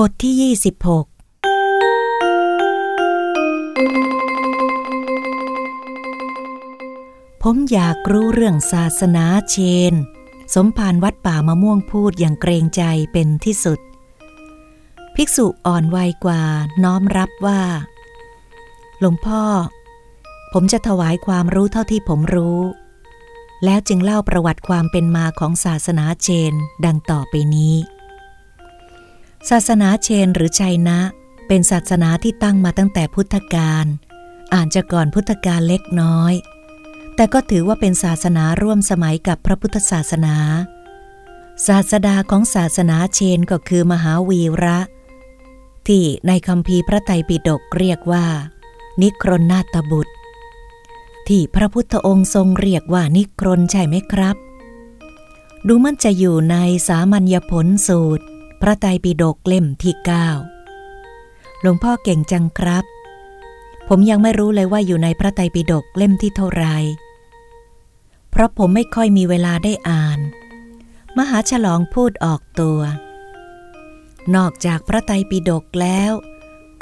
บทที่ 26 ผมอยากรู้เรื่องศาสนาเชน สมภารวัดป่ามะม่วงพูดอย่างเกรงใจเป็นที่สุด ภิกษุอ่อนวัยกว่าน้อมรับว่า หลวงพ่อ ผมจะถวายความรู้เท่าที่ผมรู้ แล้วจึงเล่าประวัติความเป็นมาของศาสนาเชนดังต่อไปนี้ ศาสนาเชนหรือชัยนะ เป็นศาสนาที่ตั้งมาตั้งแต่พุทธกาลอ่านจะก่อนพุทธกาลเล็กน้อย แต่ก็ถือว่าเป็นศาสนาร่วมสมัยกับพระพุทธศาสนา ศาสดาของศาสนาเชนก็คือมหาวีระ ที่ในคำพีพระไตรปิฎกเรียกว่า นิครนนาตบุตร ที่พระพุทธองค์ทรงเรียกว่านิครนใช่ไหมครับ ดูมันจะอยู่ในสามัญญผลสูตร พระไตรปิฎกเล่มที่เก้าหลวงพ่อเก่งจังครับ ผมยังไม่รู้เลยว่าอยู่ในพระไตรปิฎกเล่มที่เท่าไร เพราะผมไม่ค่อยมีเวลาได้อ่าน มหาฉลองพูดออกตัว นอกจากพระไตรปิฎกแล้ว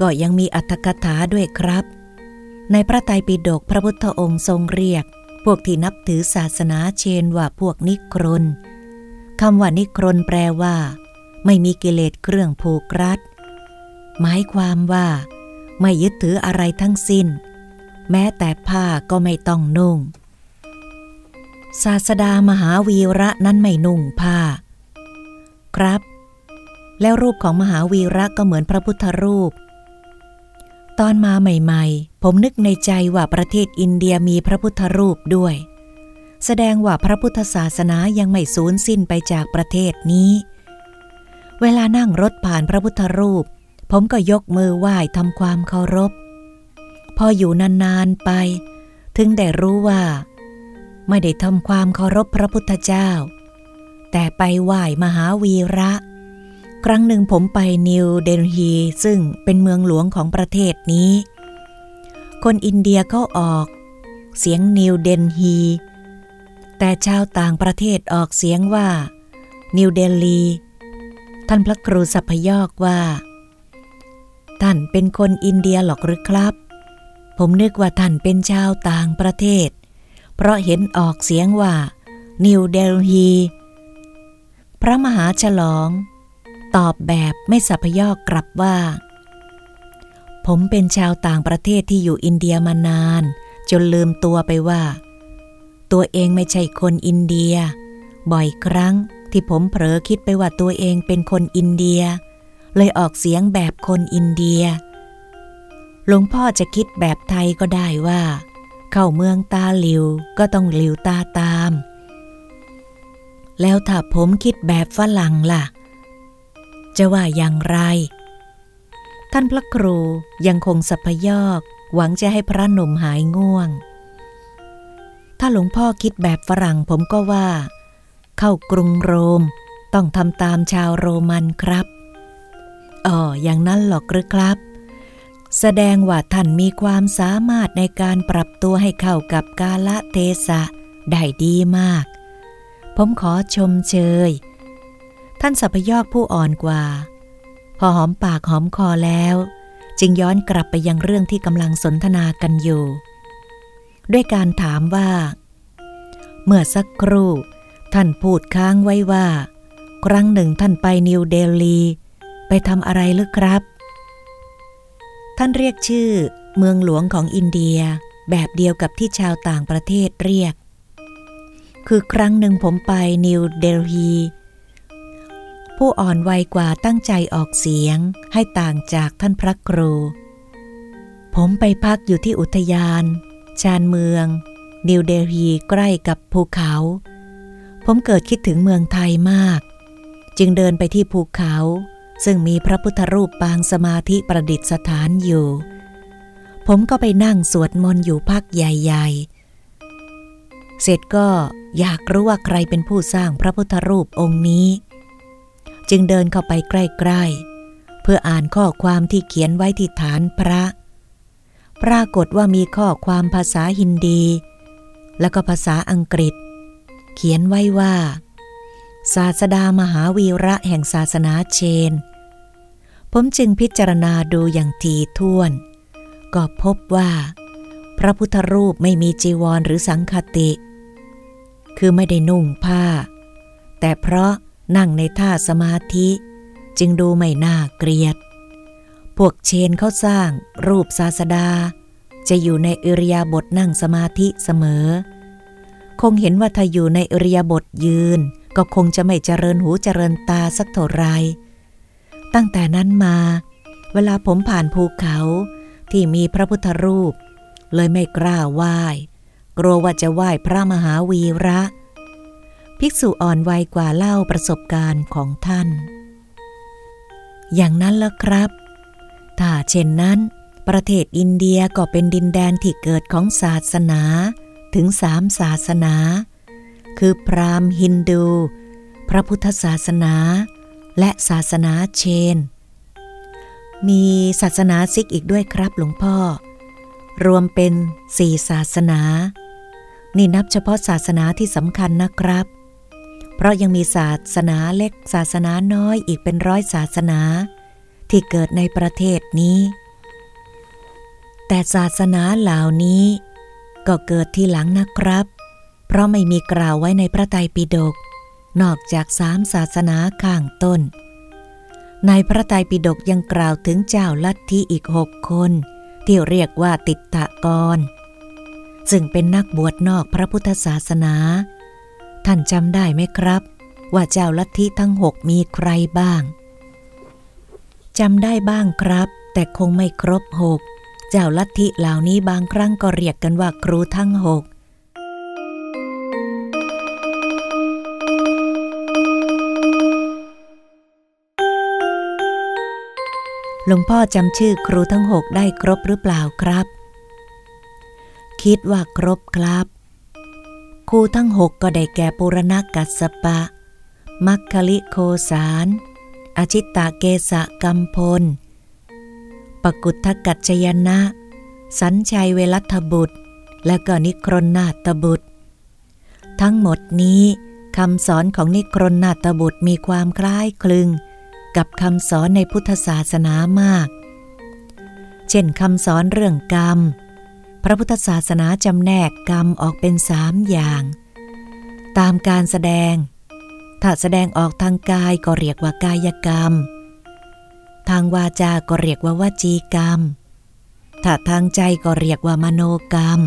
ก็ยังมีอัตถกถาด้วยครับ ในพระไตรปิฎกพระพุทธองค์ทรงเรียก พวกที่นับถือศาสนาเชนว่าพวกนิครนคำว่านิครนแปลว่า ไม่มีกิเลสเครื่องผูกรัด หมายความว่า ไม่ยึดถืออะไรทั้งสิ้น แม้แต่ผ้าก็ไม่ต้องนุ่ง ศาสดามหาวีระนั้นไม่นุ่งผ้า ครับ แล้วรูปของมหาวีระก็เหมือนพระพุทธรูป ตอนมาใหม่ๆ ผมนึกในใจว่าประเทศอินเดียมีพระพุทธรูปด้วยแสดงว่าพระพุทธศาสนายังไม่สูญสิ้นไปจากประเทศนี้ เวลานั่งรถผ่านพระพุทธรูป ผมก็ยกมือไหว้ทำความเคารพ พออยู่นานๆไป ถึงได้รู้ว่า ไม่ได้ทำความเคารพพระพุทธเจ้า แต่ไปไหว้มหาวีระ ครั้งหนึ่งผมไปนิวเดลฮีซึ่งเป็นเมืองหลวงของประเทศนี้ คนอินเดียเขาออก เสียงนิวเดลฮีแต่ชาวต่างประเทศออกเสียงว่า นิวเดลี ท่านพระครูสัพยอกว่า ท่านเป็นคนอินเดียหรอกหรือครับ ผมนึกว่าท่านเป็นชาวต่างประเทศ เพราะเห็นออกเสียงว่า นิวเดลฮีพระมหาฉลอง ตอบแบบไม่สัพยอกกลับว่า ผมเป็นชาวต่างประเทศที่อยู่อินเดียมานาน จนลืมตัวไปว่า ตัวเองไม่ใช่คนอินเดีย บ่อยครั้ง ที่ผมเผลอคิดไปว่าตัวเองเป็นคนอินเดีย เลยออกเสียงแบบคนอินเดีย หลวงพ่อจะคิดแบบไทยก็ได้ว่า เข้าเมืองตาหลิวก็ต้องหลิวตาตาม แล้วถ้าผมคิดแบบฝรั่งล่ะ จะว่าอย่างไร ท่านพระครูยังคงสัพยอกหวังจะให้พระหนุ่มหายง่วง ถ้าหลวงพ่อคิดแบบฝรั่งผมก็ว่า เข้ากรุงโรม ต้องทำตามชาวโรมันครับอ๋ออย่างนั้นหรอกหรือครับ แสดงว่าท่านมีความสามารถในการปรับตัวให้เข้ากับกาละเทศะได้ดีมาก ผมขอชมเชย ท่านสัพยอกผู้อ่อนกว่า พอหอมปากหอมคอแล้ว จึงย้อนกลับไปยังเรื่องที่กำลังสนทนากันอยู่ ด้วยการถามว่า เมื่อสักครู่ ท่านพูดค้างไว้ว่า ครั้งหนึ่งท่านไปนิวเดลี ไปทำอะไรหรือครับ ท่านเรียกชื่อเมืองหลวงของอินเดียแบบเดียวกับที่ชาวต่างประเทศเรียก คือครั้งหนึ่งผมไปนิวเดลีผู้อ่อนวัยกว่าตั้งใจออกเสียงให้ต่างจากท่านพระครู ผมไปพักอยู่ที่อุทยาน ชานเมือง นิวเดลีใกล้กับภูเขา ผมเกิดคิดถึงเมืองไทยมาก จึงเดินไปที่ภูเขา ซึ่งมีพระพุทธรูปปางสมาธิประดิษฐานอยู่ ผมก็ไปนั่งสวดมนต์อยู่พักใหญ่ ๆ เสร็จก็อยากรู้ว่าใครเป็นผู้สร้างพระพุทธรูปองค์นี้ จึงเดินเข้าไปใกล้ ๆ เพื่ออ่านข้อความที่เขียนไว้ที่ฐานพระ ปรากฏว่ามีข้อความภาษาฮินดี และก็ภาษาอังกฤษเเขียนไว้ว่า ศาสดามหาวีระแห่งศาสนาเชน ผมจึงพิจารณาดูอย่างทีท่วน ก็พบว่า พระพุทธรูปไม่มีจีวรหรือสังคติ คือไม่ได้นุ่งผ้า แต่เพราะนั่งในท่าสมาธิ จึงดูไม่น่าเกลียด พวกเชนเขาสร้างรูปศาสดาจะอยู่ในอิริยาบถนั่งสมาธิเสมอ คงเห็นว่าถ้าอยู่ในอริยบถยืน ก็คงจะไม่เจริญหูเจริญตาสักเท่าไร ตั้งแต่นั้นมา เวลาผมผ่านภูเขาที่มีพระพุทธรูป เลยไม่กล้าไหว้ กลัวว่าจะไหว้พระมหาวีระ ภิกษุอ่อนวัยกว่าเล่าประสบการณ์ของท่าน อย่างนั้นละครับ ถ้าเช่นนั้น ประเทศอินเดียก็เป็นดินแดนที่เกิดของศาสนา ถึงสามศาสนา คือพราหมณ์ฮินดู พระพุทธศาสนา และศาสนาเชน มีศาสนาซิกอีกด้วยครับหลวงพ่อ รวมเป็นสี่ศาสนา นี่นับเฉพาะศาสนาที่สำคัญนะครับ เพราะยังมีศาสนาเล็กศาสนาน้อยอีกเป็นร้อยศาสนา ที่เกิดในประเทศนี้ แต่ศาสนาเหล่านี้ ก็เกิดที่หลังนะครับ เพราะไม่มีกล่าวไว้ในพระไตรปิฎกนอกจากสามศาสนาข้างต้น ในพระไตรปิฎกยังกล่าวถึงเจ้าลัทธิอีกหกคน ที่เรียกว่าติตะกร ซึ่งเป็นนักบวชนอกพระพุทธศาสนา ท่านจำได้ไหมครับ ว่าเจ้าลัทธิทั้งหกมีใครบ้างจำได้บ้างครับ แต่คงไม่ครบหก เจ้าลัทธิเหล่านี้บางครั้งก็เรียกกันว่าครูทั้งหก หลวงพ่อจำชื่อครูทั้งหกได้ครบหรือเปล่าครับ คิดว่าครบครับ ครูทั้งหกก็ได้แก่ปุรณกัสปะ มัคคลิโคสารอาชิตตาเกสะกัมพล ปกุทธกัจจยนะ สัญชัยเวลัทบุตร และก็นิครนนาตบุตร ทั้งหมดนี้คำสอนของนิครนนาตบุตรมีความคล้ายคลึง กับคำสอนในพุทธศาสนามาก เช่นคำสอนเรื่องกรรม พระพุทธศาสนาจำแนกกรรมออกเป็นสามอย่าง ตามการแสดง ถ้าแสดงออกทางกายก็เรียกว่ากายกรรม ทางวาจาก็เรียกว่าวจีกรรม ถ้าทางใจก็เรียกว่ามโนกรรม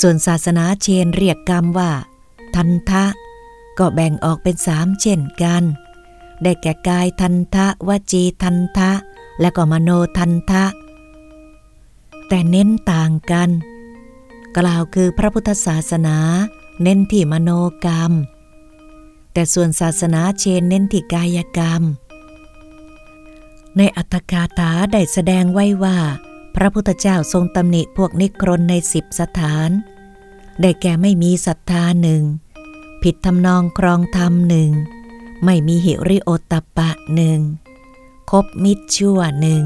ส่วนศาสนาเชนเรียกกรรมว่า ทันทะ ก็แบ่งออกเป็นสามเช่นกัน ได้แก่กายทันทะวจีทันทะ และก็มโนทันทะ แต่เน้นต่างกัน กล่าวคือพระพุทธศาสนา เน้นที่มโนกรรม แต่ส่วนศาสนาเชนเน้นที่กายกรรม ในอัตถกาถาได้แสดงไว้ว่า พระพุทธเจ้าทรงตำหนิพวกนิครนในสิบสถาน ได้แก่ไม่มีศรัทธาหนึ่ง ผิดทำนองครองธรรมหนึ่ง ไม่มีหิริโอตปะหนึ่ง คบมิตรชั่วหนึ่ง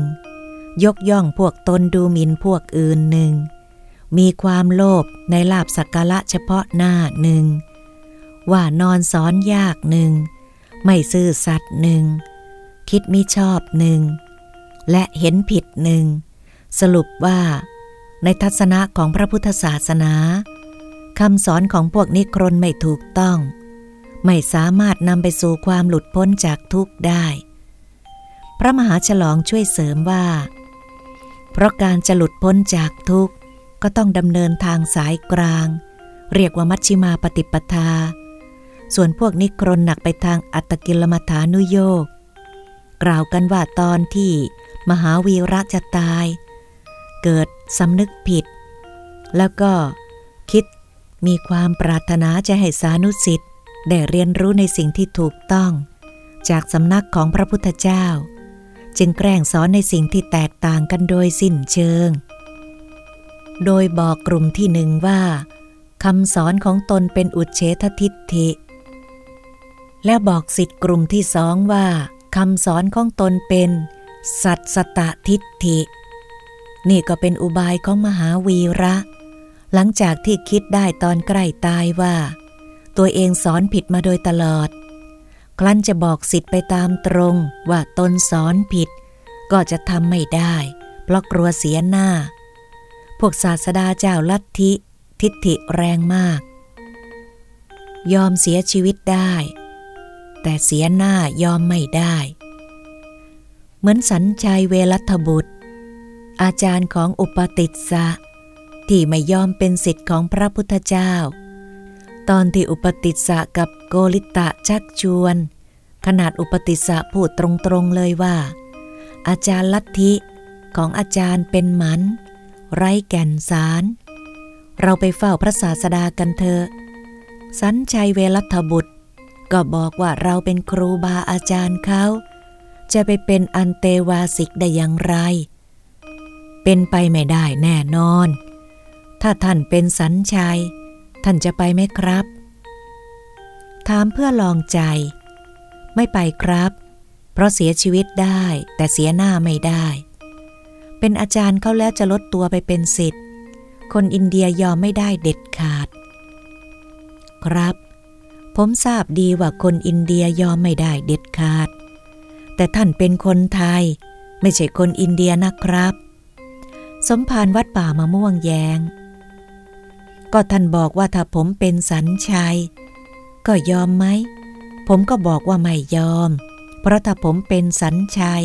ยกย่องพวกตนดูหมิ่นพวกอื่นหนึ่ง มีความโลภในลาบสักการะเฉพาะหน้าหนึ่ง ว่านอนสอนยากหนึ่ง ไม่ซื่อสัตย์หนึ่ง คิดมิชอบหนึ่งและเห็นผิดหนึ่งสรุปว่า ในทัศนะของพระพุทธศาสนาคำสอนของพวกนิครนไม่ถูกต้อง ไม่สามารถนำไปสู่ความหลุดพ้นจากทุกข์ได้ พระมหาฉลองช่วยเสริมว่า เพราะการจะหลุดพ้นจากทุกข์ก็ต้องดำเนินทางสายกลาง เรียกว่ามัชชิมาปฏิปทา ส่วนพวกนิครนหนักไปทางอัตกิลมัฐานุโยก กล่าวกันว่าตอนที่มหาวีระจะตาย เกิดสำนึกผิด แล้วก็คิดมีความปรารถนาจะให้สานุสิทธิ์ได้เรียนรู้ในสิ่งที่ถูกต้อง จากสำนักของพระพุทธเจ้า จึงแกล้งสอนในสิ่งที่แตกต่างกันโดยสิ้นเชิง โดยบอกกลุ่มที่หนึ่งว่าคำสอนของตนเป็นอุเฉททิฏฐิ และบอกสิทธิ์กลุ่มที่สองว่า คำสอนของตนเป็น สัตสตทิฏฐิ นี่ก็เป็นอุบายของมหาวีระ หลังจากที่คิดได้ตอนใกล้ตายว่า ตัวเองสอนผิดมาโดยตลอด ครั้นจะบอกสิทธิ์ไปตามตรงว่าตนสอนผิด ก็จะทำไม่ได้ เพราะกลัวเสียหน้า พวกศาสดาเจ้าลัทธิ ทิฏฐิแรงมาก ยอมเสียชีวิตได้ แต่เสียหน้ายอมไม่ได้ เหมือนสัญชัยเวรัตบุตร อาจารย์ของอุปติสสะที่ไม่ยอมเป็นสิทธิ์ของพระพุทธเจ้า ตอนที่อุปติสสะกับโกลิตะชักชวน ขนาดอุปติสสะพูดตรงๆเลยว่า อาจารย์ลัทธิของอาจารย์เป็นหมัน ไร้แก่นสาร เราไปเฝ้าพระศาสดากันเถอะ สันชัยเวรัตบุตร ก็บอกว่าเราเป็นครูบาอาจารย์เขา จะไปเป็นอันเตวาสิกได้อย่างไร เป็นไปไม่ได้แน่นอน ถ้าท่านเป็นสัญชัย ท่านจะไปไหมครับ ถามเพื่อลองใจ ไม่ไปครับ เพราะเสียชีวิตได้แต่เสียหน้าไม่ได้ เป็นอาจารย์เขาแล้วจะลดตัวไปเป็นสิทธิ์ คนอินเดียยอมไม่ได้เด็ดขาด ครับ ผมทราบดีว่าคนอินเดียยอมไม่ได้เด็ดขาด แต่ท่านเป็นคนไทย ไม่ใช่คนอินเดียนะครับ สมภารวัดป่ามะม่วงแยง ก็ท่านบอกว่าถ้าผมเป็นสันชัย ก็ยอมไหม ผมก็บอกว่าไม่ยอม เพราะถ้าผมเป็นสันชัย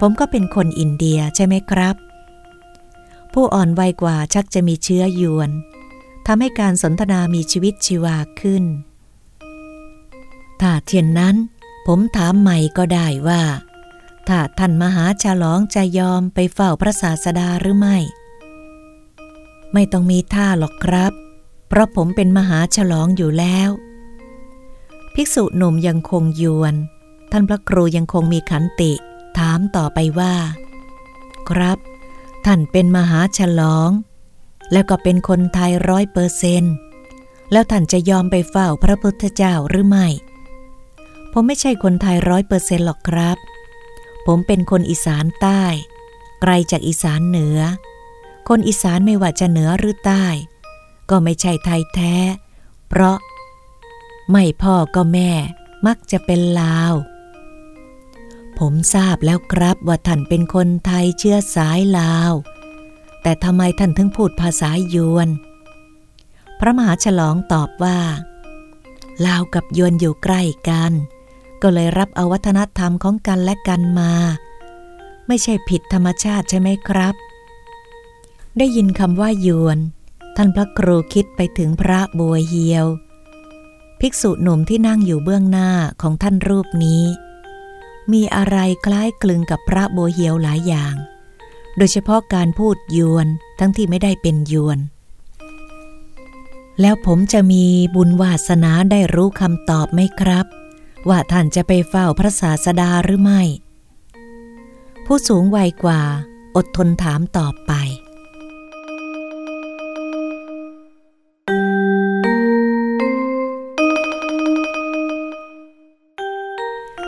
ผมก็เป็นคนอินเดียใช่ไหมครับ ผู้อ่อนวัยกว่าชักจะมีเชื้อยวนทำให้การสนทนามีชีวิตชีวาขึ้น ถ้าเช่นนั้น ผมถามใหม่ก็ได้ว่า ถ้าท่านมหาฉลองจะยอมไปเฝ้าพระศาสดาหรือไม่ ไม่ต้องมีท่าหรอกครับ เพราะผมเป็นมหาฉลองอยู่แล้ว ภิกษุหนุ่มยังคงยวน ท่านพระครูยังคงมีขันติ ถามต่อไปว่า ครับ ท่านเป็นมหาฉลอง แล้วก็เป็นคนไทยร้อยเปอร์เซนแล้วท่านจะยอมไปเฝ้าพระพุทธเจ้าหรือไม่ ผมไม่ใช่คนไทยร้อยเปอร์เซนต์หรอกครับ ผมเป็นคนอีสานใต้ ไกลจากอีสานเหนือ คนอีสานไม่ว่าจะเหนือหรือใต้ ก็ไม่ใช่ไทยแท้ เพราะ ไม่พ่อก็แม่ มักจะเป็นลาว ผมทราบแล้วครับว่าท่านเป็นคนไทยเชื้อสายลาว แต่ทำไมท่านถึงพูดภาษายวน พระมหาฉลองตอบว่าลาวกับยวนอยู่ใกล้กัน ก็เลยรับเอาวัฒนธรรมของกันและกันมา ไม่ใช่ผิดธรรมชาติใช่ไหมครับ ได้ยินคำว่ายวน ท่านพระครูคิดไปถึงพระบัวเฮียว ภิกษุหนุ่มที่นั่งอยู่เบื้องหน้าของท่านรูปนี้ มีอะไรคล้ายคลึงกับพระบัวเฮียวหลายอย่าง โดยเฉพาะการพูดยวนทั้งที่ไม่ได้เป็นยวนแล้วผมจะมีบุญวาสนาได้รู้คำตอบไหมครับ ว่าท่านจะไปเฝ้าพระศาสดาหรือไม่ ผู้สูงวัยกว่าอดทนถามตอบไป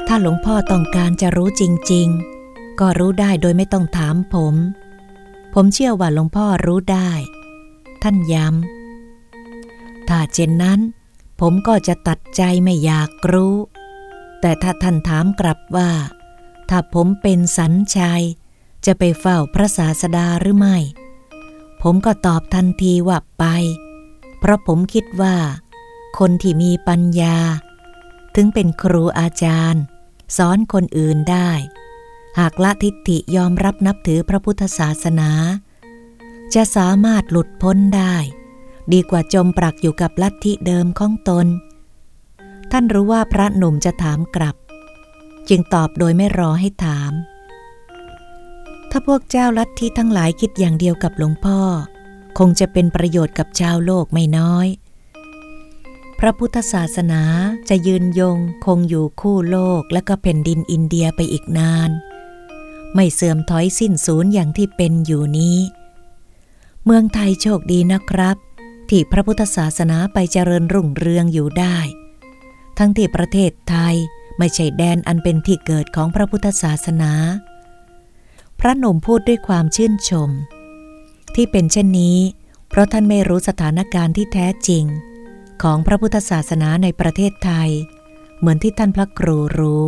ถ้าหลวงพ่อต้องการจะรู้จริง ๆ ก็รู้ได้โดยไม่ต้องถามผม ผมเชื่อว่าหลวงพ่อรู้ได้ ท่านย้ำถ้าเช่นนั้น ผมก็จะตัดใจไม่อยากรู้ แต่ถ้าท่านถามกลับว่า ถ้าผมเป็นสัญชัย จะไปเฝ้าพระศาสดาหรือไม่ ผมก็ตอบทันทีว่าไป เพราะผมคิดว่า คนที่มีปัญญา ถึงเป็นครูอาจารย์ สอนคนอื่นได้ หากละทิฏฐิยอมรับนับถือพระพุทธศาสนา จะสามารถหลุดพ้นได้ ดีกว่าจมปรักอยู่กับลัทธิเดิมของตน ท่านรู้ว่าพระหนุ่มจะถามกลับ จึงตอบโดยไม่รอให้ถาม ถ้าพวกเจ้าลัทธิทั้งหลายคิดอย่างเดียวกับหลวงพ่อ คงจะเป็นประโยชน์กับชาวโลกไม่น้อย พระพุทธศาสนาจะยืนยงคงอยู่คู่โลกและก็แผ่นดินอินเดียไปอีกนาน ไม่เสื่อมถอยสิ้นสูญอย่างที่เป็นอยู่นี้ เมืองไทยโชคดีนะครับ ที่พระพุทธศาสนาไปเจริญรุ่งเรืองอยู่ได้ ทั้งที่ประเทศไทยไม่ใช่แดนอันเป็นที่เกิดของพระพุทธศาสนา พระหนุ่มพูดด้วยความชื่นชม ที่เป็นเช่นนี้ เพราะท่านไม่รู้สถานการณ์ที่แท้จริง ของพระพุทธศาสนาในประเทศไทย เหมือนที่ท่านพระครูรู้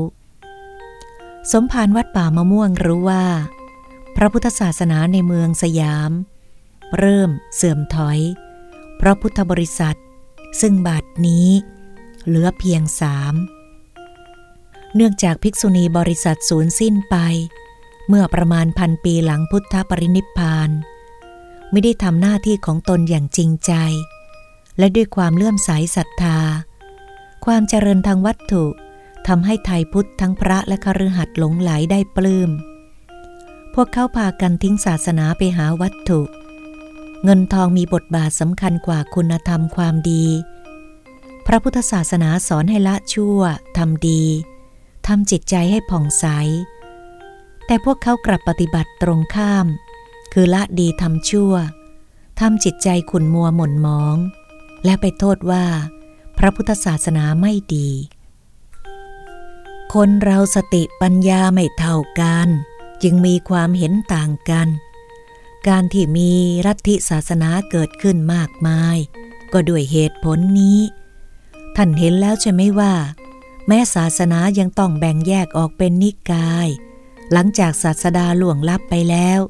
สมภารวัดป่ามะม่วงรู้ว่า พระพุทธศาสนาในเมืองสยาม เริ่มเสื่อมถอย เพราะพุทธบริษัท ซึ่งบาทนี้ เหลือเพียงสามเนื่องจากภิกษุณีบริษัทสูญสิ้นไป เมื่อประมาณพันปีหลังพุทธปรินิพพานไม่ได้ทำหน้าที่ของตนอย่างจริงใจ และด้วยความเลื่อมใสศรัทธา ความเจริญทางวัตถุทำให้ไทยพุทธทั้งพระและคฤหัสถ์หลงไหลได้ปลื้ม พวกเขาพากันทิ้งศาสนาไปหาวัตถุ เงินทองมีบทบาทสำคัญกว่าคุณธรรมความดี พระพุทธศาสนาสอนให้ละชั่วทำดีทำจิตใจให้ผ่องใส แต่พวกเขากลับปฏิบัติตรงข้าม คือละดีทำชั่วทำจิตใจขุนมัวหม่นมอง และไปโทษว่า พระพุทธศาสนาไม่ดี คนเราสติปัญญาไม่เท่ากัน จึงมีความเห็นต่างกัน การที่มีรัฐิศาสนาเกิดขึ้นมากมาย ก็ด้วยเหตุผลนี้ ท่านเห็นแล้วใช่ไหมว่า แม้ศาสนายังต้องแบ่งแยกออกเป็นนิกาย หลังจากศาสดาหลวงลับไปแล้ว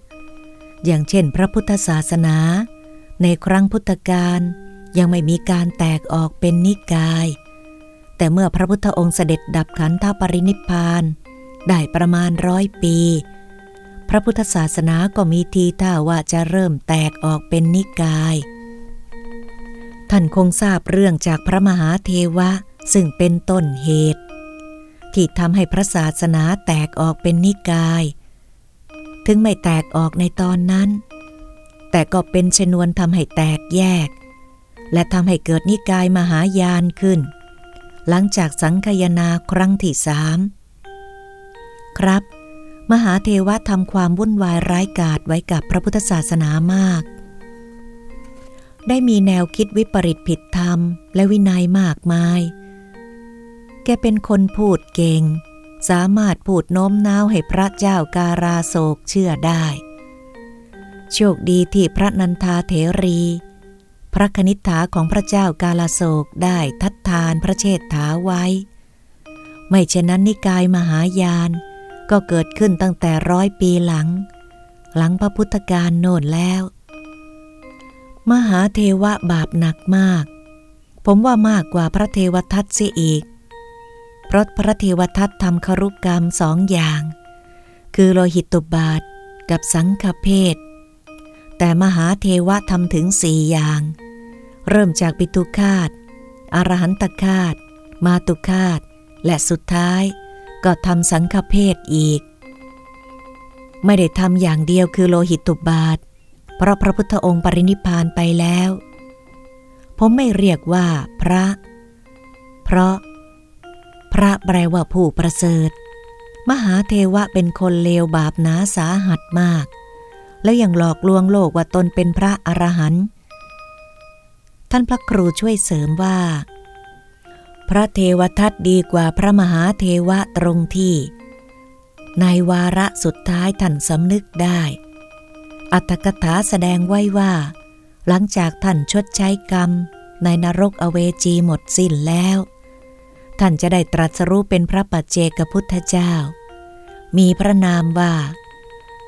อย่างเช่นพระพุทธศาสนา ในครั้งพุทธกาลยังไม่มีการแตกออกเป็นนิกาย แต่เมื่อพระพุทธองค์เสด็จดับขันธปรินิพพานได้ประมาณร้อยปี พระพุทธศาสนาก็มีทีท่าว่าจะเริ่มแตกออกเป็นนิกาย ท่านคงทราบเรื่องจากพระมหาเทวะ ซึ่งเป็นต้นเหตุ ที่ทำให้พระศาสนาแตกออกเป็นนิกาย ถึงไม่แตกออกในตอนนั้น แต่ก็เป็นชนวนทำให้แตกแยก และทำให้เกิดนิกายมหายานขึ้น หลังจากสังคยนาครั้งที่สามครับ มหาเทวะทำความวุ่นวายร้ายกาจไว้กับพระพุทธศาสนามาก ได้มีแนวคิดวิปริตผิดธรรม และวินัยมากมาย แกเป็นคนพูดเก่ง สามารถพูดโน้มน้าวให้พระเจ้าการาโศกเชื่อได้ โชคดีที่พระนันทาเถรี พระคณิษฐาของพระเจ้ากาลาโศกได้ทัดทานพระเชษฐาไว้ ไม่เช่นนั้นนิกายมหายาน ก็เกิดขึ้นตั้งแต่ร้อยปีหลัง หลังพระพุทธการโน่นแล้ว มหาเทวะบาปหนักมาก ผมว่ามากกว่าพระเทวทัตเสียอีก เพราะพระเทวทัตทำครุกรรมสองอย่าง คือโลหิตตุบาทกับสังฆเพศ แต่มหาเทวะทำถึงสี่อย่าง เริ่มจากปิตุคาตอรหันตคาต มาตุคาต และสุดท้ายก็ทำสังฆเพศอีก ไม่ได้ทำอย่างเดียวคือโลหิตตุบาท เพราะพระพุทธองค์ปรินิพานไปแล้ว ผมไม่เรียกว่าพระ เพราะ พระแปลว่าผู้ประเสริฐ มหาเทวะเป็นคนเลวบาปหนาสาหัสมาก และยังหลอกลวงโลกว่าตนเป็นพระอรหันต์ท่านพระครูช่วยเสริมว่า พระเทวทัตดีกว่าพระมหาเทวะตรงที่ ในวาระสุดท้ายท่านสำนึกได้ อัตถกถาแสดงไว้ว่า หลังจากท่านชดใช้กรรม ในนรกอเวจีหมดสิ้นแล้ว ท่านจะได้ตรัสรู้เป็นพระปัจเจกพุทธเจ้า มีพระนามว่า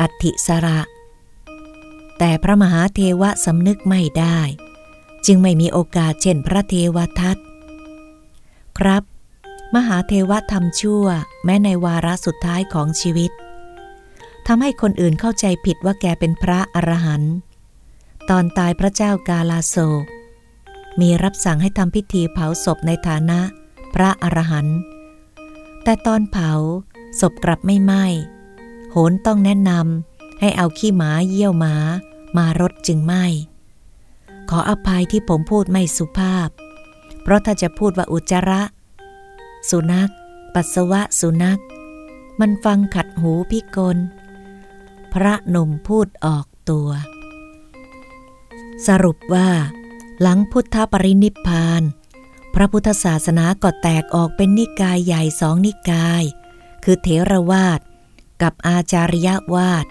อัติสระ แต่พระมหาเทวะสำนึกไม่ได้ จึงไม่มีโอกาสเช่นพระเทวทัตครับ มหาเทวะทำชั่วแม้ในวาระสุดท้ายของชีวิต ทำให้คนอื่นเข้าใจผิดว่าแกเป็นพระอรหันต์ตอนตายพระเจ้ากาลาโศก มีรับสั่งให้ทำพิธีเผาศพในฐานะพระอรหันต์แต่ตอนเผาศพกลับไม่ไหม้โหนต้องแนะนำให้เอาขี้หมาเยี่ยวหมา มารดจึงไหม้ขออภัยที่ผมพูดไม่สุภาพ เพราะถ้าจะพูดว่าอุจจาระ สุนัข ปัสสาวะสุนัข มันฟังขัดหูพิกล พระหนุ่มพูดออกตัว สรุปว่า หลังพุทธปรินิพพาน พระพุทธศาสนาก็แตกออกเป็นนิกายใหญ่สองนิกาย คือเถรวาทกับอาจาริยวาท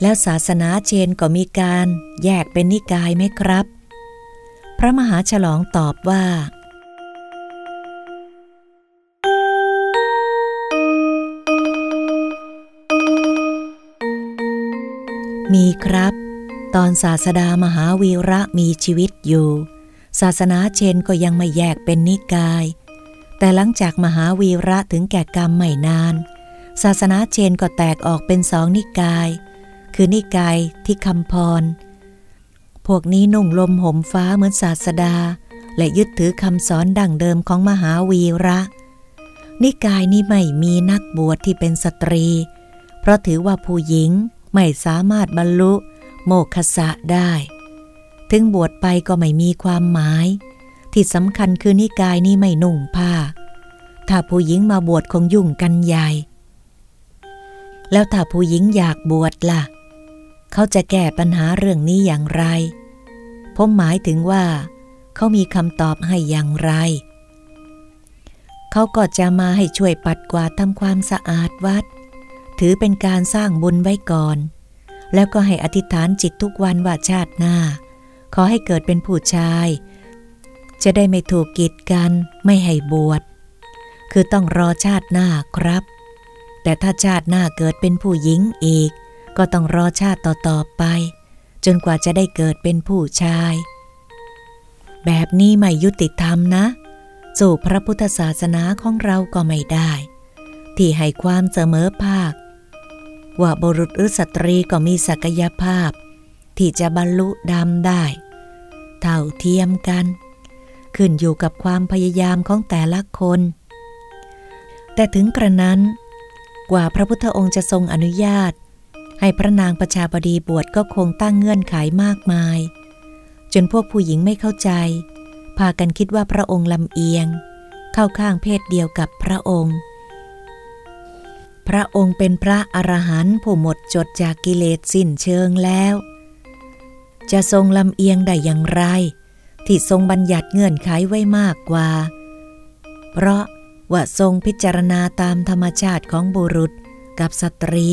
แล้วศาสนาเชนก็มีการแยกเป็นนิกายไหมครับ พระมหาฉลองตอบว่า มีครับ ตอนศาสดามหาวีระมีชีวิตอยู่ ศาสนาเชนก็ยังไม่แยกเป็นนิกาย แต่หลังจากมหาวีระถึงแก่กรรมไม่นาน ศาสนาเชนก็แตกออกเป็นสองนิกาย คือนิกายที่คำพร พวกนี้นุ่งลมห่มฟ้าเหมือนศาสดา และยึดถือคำสอนดั่งเดิมของมหาวีระ นิกายนี้ไม่มีนักบวชที่เป็นสตรี เพราะถือว่าผู้หญิง ไม่สามารถบรรลุโมกขสะได้ ถึงบวชไปก็ไม่มีความหมาย ที่สำคัญคือนิกายนี้ไม่นุ่งผ้า ถ้าผู้หญิงมาบวชคงยุ่งกันใหญ่ แล้วถ้าผู้หญิงอยากบวชละ่ะ เขาจะแก้ปัญหาเรื่องนี้อย่างไร ผมหมายถึงว่า เขามีคำตอบให้อย่างไร เขาก็จะมาให้ช่วยปัดกวาดทำความสะอาดวัด ถือเป็นการสร้างบุญไว้ก่อน แล้วก็ให้อธิษฐานจิตทุกวันว่าชาติหน้า ขอให้เกิดเป็นผู้ชาย จะได้ไม่ถูกกีดกันไม่ให้บวช คือต้องรอชาติหน้าครับ แต่ถ้าชาติหน้าเกิดเป็นผู้หญิงอีก ก็ต้องรอชาติต่อๆไป จนกว่าจะได้เกิดเป็นผู้ชาย แบบนี้ไม่ยุติธรรมนะ สู่พระพุทธศาสนาของเราก็ไม่ได้ที่ให้ความเสมอภาค ว่าบุรุษหรือสตรีก็มีศักยภาพ ที่จะบรรลุดำได้ เท่าเทียมกัน ขึ้นอยู่กับความพยายามของแต่ละคน แต่ถึงกระนั้น กว่าพระพุทธองค์จะทรงอนุญาต ให้พระนางประชาบดีบวชก็คงตั้งเงื่อนไขมากมาย จนพวกผู้หญิงไม่เข้าใจ พากันคิดว่าพระองค์ลำเอียง เข้าข้างเพศเดียวกับพระองค์ พระองค์เป็นพระอรหันต์ผู้หมดจดจากกิเลสสิ้นเชิงแล้ว จะทรงลำเอียงได้อย่างไร ที่ทรงบัญญัติเงื่อนไขไว้มากกว่า เพราะว่าทรงพิจารณาตามธรรมชาติของบุรุษกับสตรี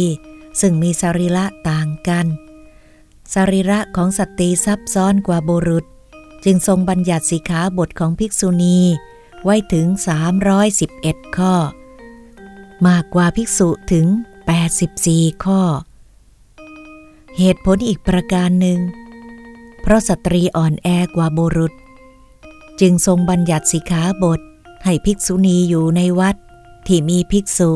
ซึ่งมีสรีระต่างกันสรีระของสตรีซับซ้อนกว่าบุรุษ จึงทรงบัญญัติสิขาบทของภิกษุณีไว้ถึง 311 ข้อ มากกว่าภิกษุถึง 84 ข้อ เหตุผลอีกประการหนึ่ง เพราะสตรีอ่อนแอกว่าบุรุษ จึงทรงบัญญัติสิขาบทให้ภิกษุณีอยู่ในวัดที่มีภิกษุ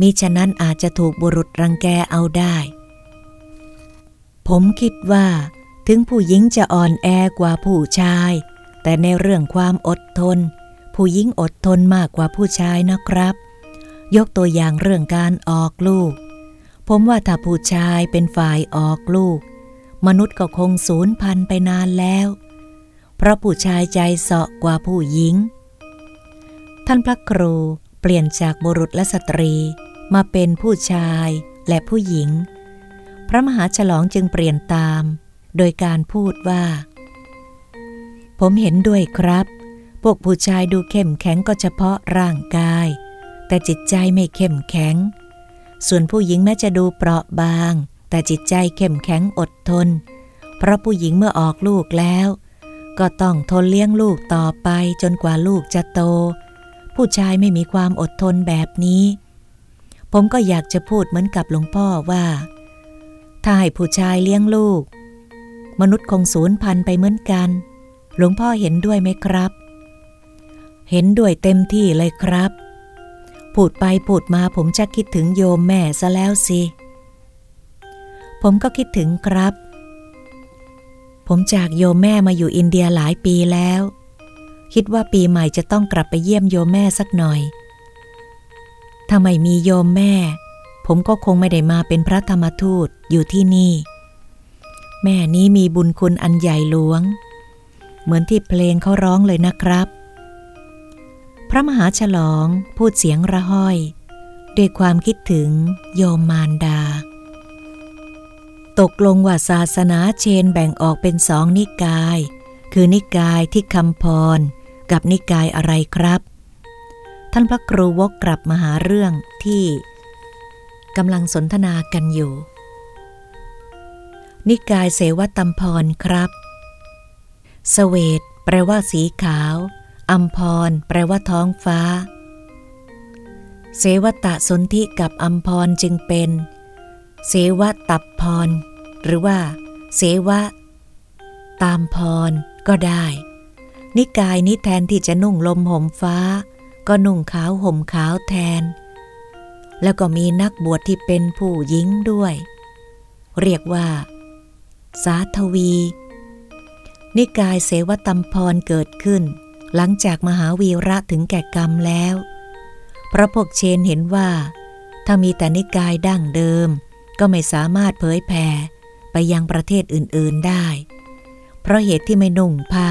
มิฉะนั้นอาจจะถูกบุรุษรังแกเอาได้ ผมคิดว่า ถึงผู้หญิงจะอ่อนแอกว่าผู้ชาย แต่ในเรื่องความอดทน ผู้หญิงอดทนมากกว่าผู้ชายนะครับ ยกตัวอย่างเรื่องการออกลูก ผมว่าถ้าผู้ชายเป็นฝ่ายออกลูก มนุษย์ก็คงสูญพันธุ์ไปนานแล้ว เพราะผู้ชายใจเสาะกว่าผู้หญิง ท่านพระครูเปลี่ยนจากบุรุษและสตรีมาเป็นผู้ชายและผู้หญิง พระมหาฉลองจึงเปลี่ยนตาม โดยการพูดว่า ผมเห็นด้วยครับ พวกผู้ชายดูเข้มแข็งก็เฉพาะร่างกาย แต่จิตใจไม่เข้มแข็ง ส่วนผู้หญิงแม้จะดูเปราะบาง แต่จิตใจเข้มแข็งอดทน เพราะผู้หญิงเมื่อออกลูกแล้ว ก็ต้องทนเลี้ยงลูกต่อไปจนกว่าลูกจะโต ผู้ชายไม่มีความอดทนแบบนี้ ผมก็อยากจะพูดเหมือนกับหลวงพ่อว่า ถ้าให้ผู้ชายเลี้ยงลูก มนุษย์คงสูญพันธุ์ไปเหมือนกัน หลวงพ่อเห็นด้วยไหมครับ เห็นด้วยเต็มที่เลยครับ พูดไปพูดมาผมจะคิดถึงโยมแม่ซะแล้วสิ ผมก็คิดถึงครับ ผมจากโยมแม่มาอยู่อินเดียหลายปีแล้ว คิดว่าปีใหม่จะต้องกลับไปเยี่ยมโยมแม่สักหน่อยถ้าไม่มีโยมแม่ ผมก็คงไม่ได้มาเป็นพระธรรมทูตอยู่ที่นี่ แม่นี้มีบุญคุณอันใหญ่หลวง เหมือนที่เพลงเขาร้องเลยนะครับ พระมหาฉลองพูดเสียงระห้อย ด้วยความคิดถึงโยมมารดา ตกลงว่าศาสนาเชนแบ่งออกเป็นสองนิกาย คือนิกายที่คำพร กับนิกายอะไรครับ ท่านพระครูวกกลับมาหาเรื่องที่กำลังสนทนากันอยู่ นิกายเสวตัมพรครับสเวตแปลว่าสีขาว อัมพร แปลว่าท้องฟ้า เสวตะสนธิกับอัมพรจึงเป็น เสวตับพร หรือว่า เสวะ ตามพร ก็ได้ นิกายนี้แทนที่จะนุ่งลมห่มฟ้า ก็นุ่งขาวห่มขาวแทน แล้วก็มีนักบวชที่เป็นผู้หญิงด้วย เรียกว่า สาทวีนิกายเสวตัมพรเกิดขึ้น หลังจากมหาวีระถึงแก่กรรมแล้ว พระพกเชนเห็นว่า ถ้ามีแต่นิกายดั้งเดิม ก็ไม่สามารถเผยแผ่ไปยังประเทศอื่นๆได้ เพราะเหตุที่ไม่นุ่งผ้า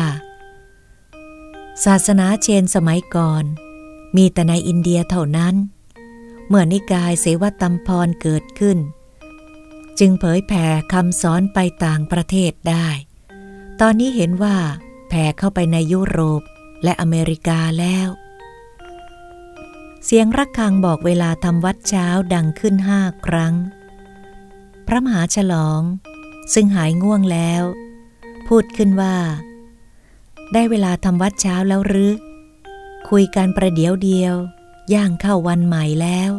ศาสนาเชนสมัยก่อน มีแต่ในอินเดียเท่านั้น เมื่อนิกายเสวตัมพรเกิดขึ้น จึงเผยแผ่คำสอนไปต่างประเทศได้ ตอนนี้เห็นว่าแผ่เข้าไปในยุโรป และอเมริกาแล้ว เสียงระฆังบอกเวลาทำวัดเช้าดังขึ้นห้าครั้ง พระมหาฉลอง ซึ่งหายง่วงแล้ว พูดขึ้นว่า ได้เวลาทำวัดเช้าแล้วหรือคุยกันประเดี๋ยวเดียว ย่างเข้าวันใหม่แล้ว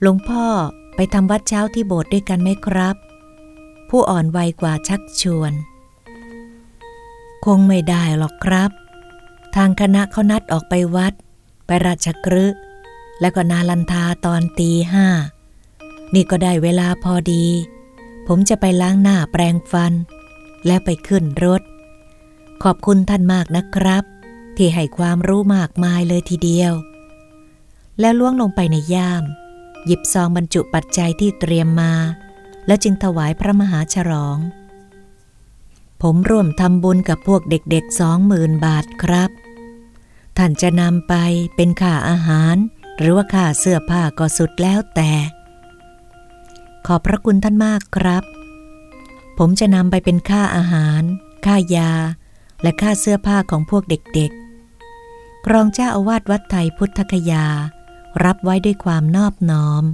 หลวงพ่อไปทำวัดเช้าที่โบสถ์ด้วยกันไหมครับ ผู้อ่อนวัยกว่าชักชวน คงไม่ได้หรอกครับ ทางคณะเขานัดออกไปวัด ไปราชกฤห์แล้วก็นาลันทาตอนตีห้า นี่ก็ได้เวลาพอดี ผมจะไปล้างหน้าแปรงฟัน และไปขึ้นรถ ขอบคุณท่านมากนะครับ ที่ให้ความรู้มากมายเลยทีเดียว แล้วล่วงลงไปในย่าม หยิบซองบรรจุปัจจัยที่เตรียมมา แล้วจึงถวายพระมหาฉลอง ผมร่วมทำบุญกับพวกเด็กๆสองหมื่นบาทครับ ท่านจะนำไปเป็นค่าอาหาร หรือว่าค่าเสื้อผ้าก็สุดแล้วแต่ ขอบพระคุณท่านมากครับ ผมจะนำไปเป็นค่าอาหาร ค่ายา และค่าเสื้อผ้าของพวกเด็กๆกรองเจ้าอาวาสวัดไทยพุทธคยา รับไว้ด้วยความนอบน้อม